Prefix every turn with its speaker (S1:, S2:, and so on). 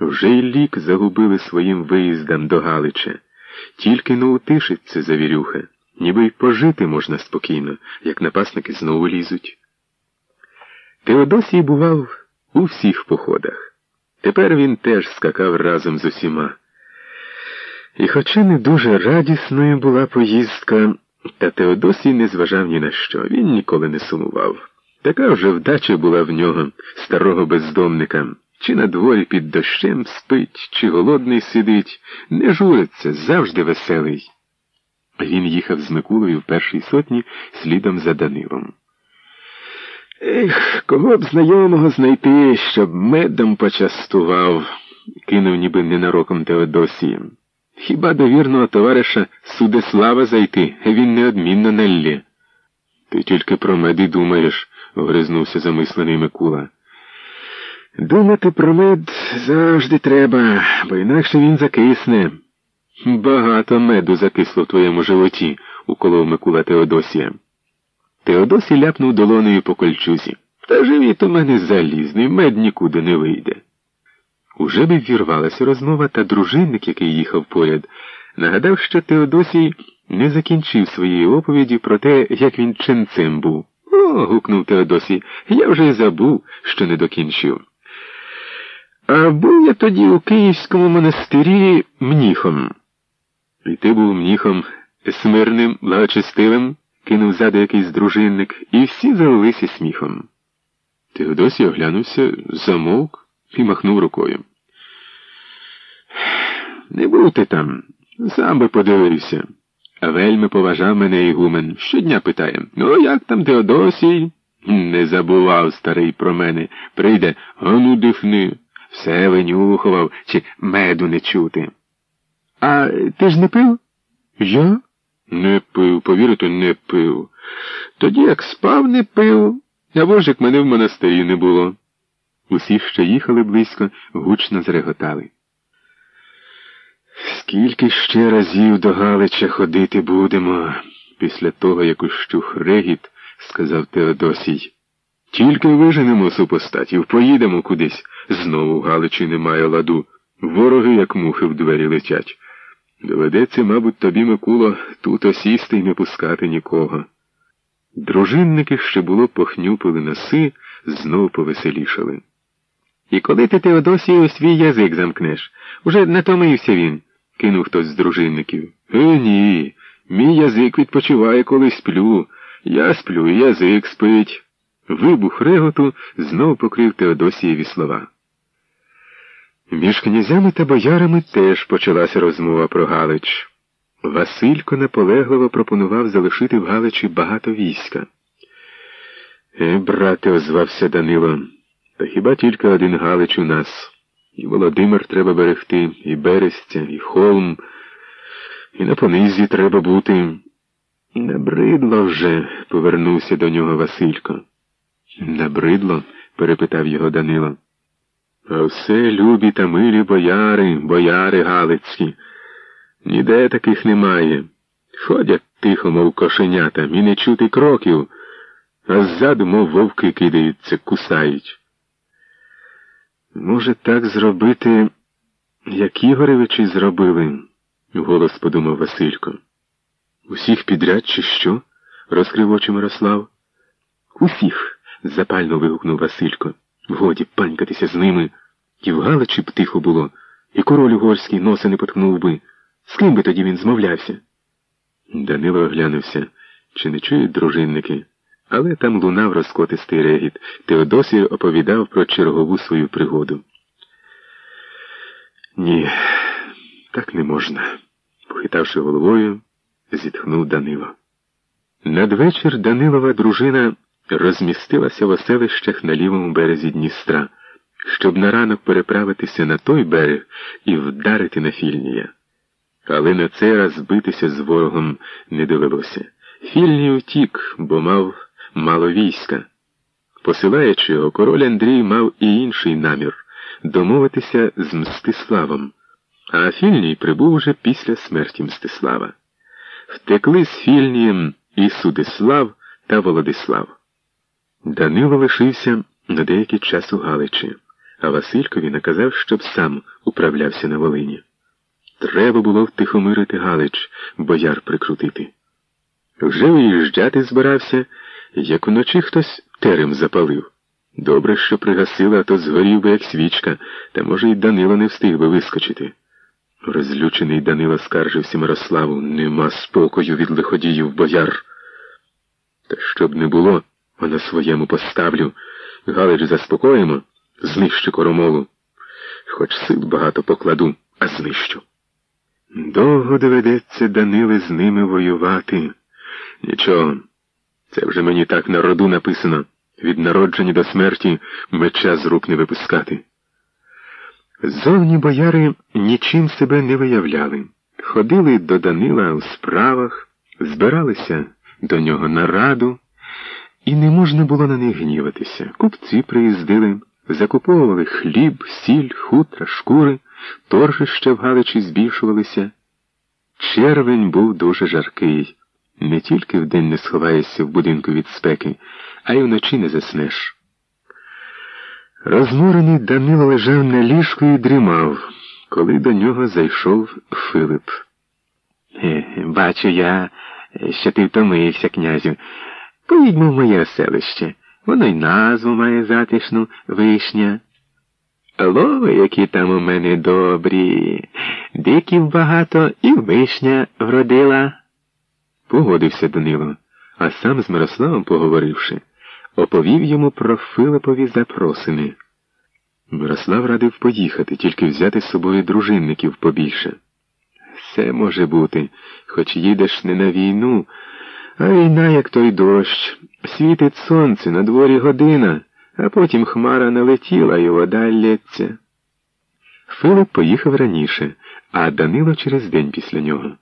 S1: Вже й лік загубили своїм виїздам до Галича. Тільки не утишиться завірюха, ніби й пожити можна спокійно, як напасники знову лізуть. Теодосій бував у всіх походах. Тепер він теж скакав разом з усіма. І хоча не дуже радісною була поїздка, та Теодосій не зважав ні на що, він ніколи не сумував. Така вже вдача була в нього, старого бездомника, чи на дворі під дощем спить, чи голодний сидить, не журиться, завжди веселий. Він їхав з Микулою в першій сотні слідом за Данилом. Ех, кого б знайомого знайти, щоб медом почастував, кинув ніби ненароком Теодосії. Хіба до вірного товариша Судеслава зайти, він неодмінно налє. Ти тільки про меди думаєш, огризнувся замислений Микула. Думати про мед завжди треба, бо інакше він закисне. Багато меду закисло в твоєму животі, уколов Микула Теодосія. Теодосій ляпнув долонею по кольчузі. Та живіт у мене залізний, мед нікуди не вийде. Уже би ввірвалася розмова, та дружинник, який їхав поряд, нагадав, що Теодосій не закінчив своєї оповіді про те, як він ченцем був. О, гукнув Теодосій, я вже й забув, що не докінчив. А був я тоді у Київському монастирі мніхом. І ти був мніхом смирним, благочестивим, кинув ззаду якийсь дружинник, і всі залилися сміхом. Теодосій оглянувся, замовк і махнув рукою. Не був ти там, сам би подивився. А вельми поважав мене Ігумен. Щодня питає Ну, як там Теодосій? Не забував старий про мене. Прийде, ану дихни. Все винюхував, чи меду не чути. А ти ж не пив? Я? Не пив, повірите, не пив. Тоді як спав, не пив, а вожик мене в монастирі не було. Усі, що їхали близько, гучно зреготали. Скільки ще разів до Галича ходити будемо, після того, як ущух регіт, сказав Теодосій. Тільки виженемо супостатів, поїдемо кудись. Знову в Галичі немає ладу. Вороги, як мухи, в двері летять. Доведеться, мабуть, тобі, Микуло, тут осісти й не пускати нікого. Дружинники ще було похнюпили носи, знов повеселішали. І коли ти Теодосію свій язик замкнеш, уже натомився він, кинув хтось з дружинників. Е, ні, мій язик відпочиває, коли сплю. Я сплю, і язик спить. Вибух реготу знов покрив Теодосієві слова. Між князями та боярами теж почалася розмова про Галич. Василько наполегливо пропонував залишити в Галичі багато війська. Е, брате, озвався Данило, та хіба тільки один Галич у нас? І Володимир треба берегти, і Берестя, і Холм, і на понизі треба бути. Набридло вже, повернувся до нього Василько. Набридло? перепитав його Данило. А все любі та милі бояри, бояри Галицькі. Ніде таких немає. Ходять тихо, мов кошенята, і не чути кроків, а ззаду, мов вовки кидаються, кусають. Може, так зробити, як Ігоревичі зробили, голос подумав Василько. Усіх підряд, чи що? розкрив очі Мирослав. Усіх, запально вигукнув Василько. Годі панькатися з ними. І в Галичі б тихо було, і король угорський носа не поткнув би. З ким би тоді він змовлявся? Данило оглянувся, чи не чують дружинники, але там лунав розкотистий регіт. Теодосій оповідав про чергову свою пригоду. Ні, так не можна, похитавши головою, зітхнув Данило. Надвечір Данилова дружина розмістилася в оселищах на лівому березі Дністра, щоб на ранок переправитися на той берег і вдарити на Фільнія. Але на цей раз битися з ворогом не довелося. Фільній утік, бо мав мало війська. Посилаючи його, король Андрій мав і інший намір домовитися з Мстиславом, а Фільній прибув уже після смерті Мстислава. Втекли з Фільнієм і Судислав та Володислав. Данило лишився на деякий час у Галичі, а Василькові наказав, щоб сам управлявся на Волині. Треба було втихомирити Галич, бояр прикрутити. Вже виїжджати збирався, як уночі хтось терем запалив. Добре, що пригасила, а то згорів би, як свічка, та, може, й Данило не встиг би вискочити. Розлючений Данило скаржився Мирославу нема спокою від лиходіїв бояр. Та щоб не було, а на своєму поставлю. Галич заспокоїмо, знищу коромолу. Хоч сил багато покладу, а знищу. Довго доведеться Данили з ними воювати. Нічого, це вже мені так на роду написано від народження до смерті меча з рук не випускати. Зовні бояри нічим себе не виявляли. Ходили до Данила у справах, збиралися до нього на раду, і не можна було на них гніватися. Купці приїздили, закуповували хліб, сіль, хутра, шкури, торжища в Галичі збільшувалися. Червень був дуже жаркий. Не тільки вдень не сховаєшся в будинку від спеки, а й вночі не заснеш. Розморений Данило лежав на ліжку і дрімав, коли до нього зайшов Филип. Е, бачу я, що ти втомився, князю. Поїдьмо в моє селище. Воно й назву має затишну вишня. Лови, які там у мене добрі, диків багато і вишня вродила. Погодився Данило, а сам з Мирославом, поговоривши, оповів йому про Филипові запросини. Мирослав радив поїхати, тільки взяти з собою дружинників побільше. Все може бути, хоч їдеш не на війну, а війна, як той дощ. Світить сонце, на дворі година, а потім хмара налетіла і вода лється. Филип поїхав раніше, а Данило через день після нього.